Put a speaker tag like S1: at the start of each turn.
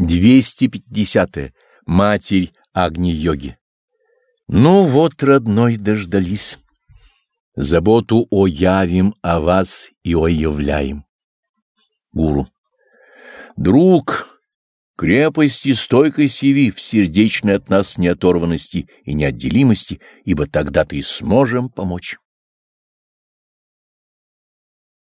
S1: 250. -е. Матерь Агни-йоги. Ну вот, родной, дождались. Заботу о явим о а вас и о являем. Гуру. Друг, крепости и стойкость яви в сердечной от нас неоторванности и неотделимости, ибо тогда-то и сможем помочь.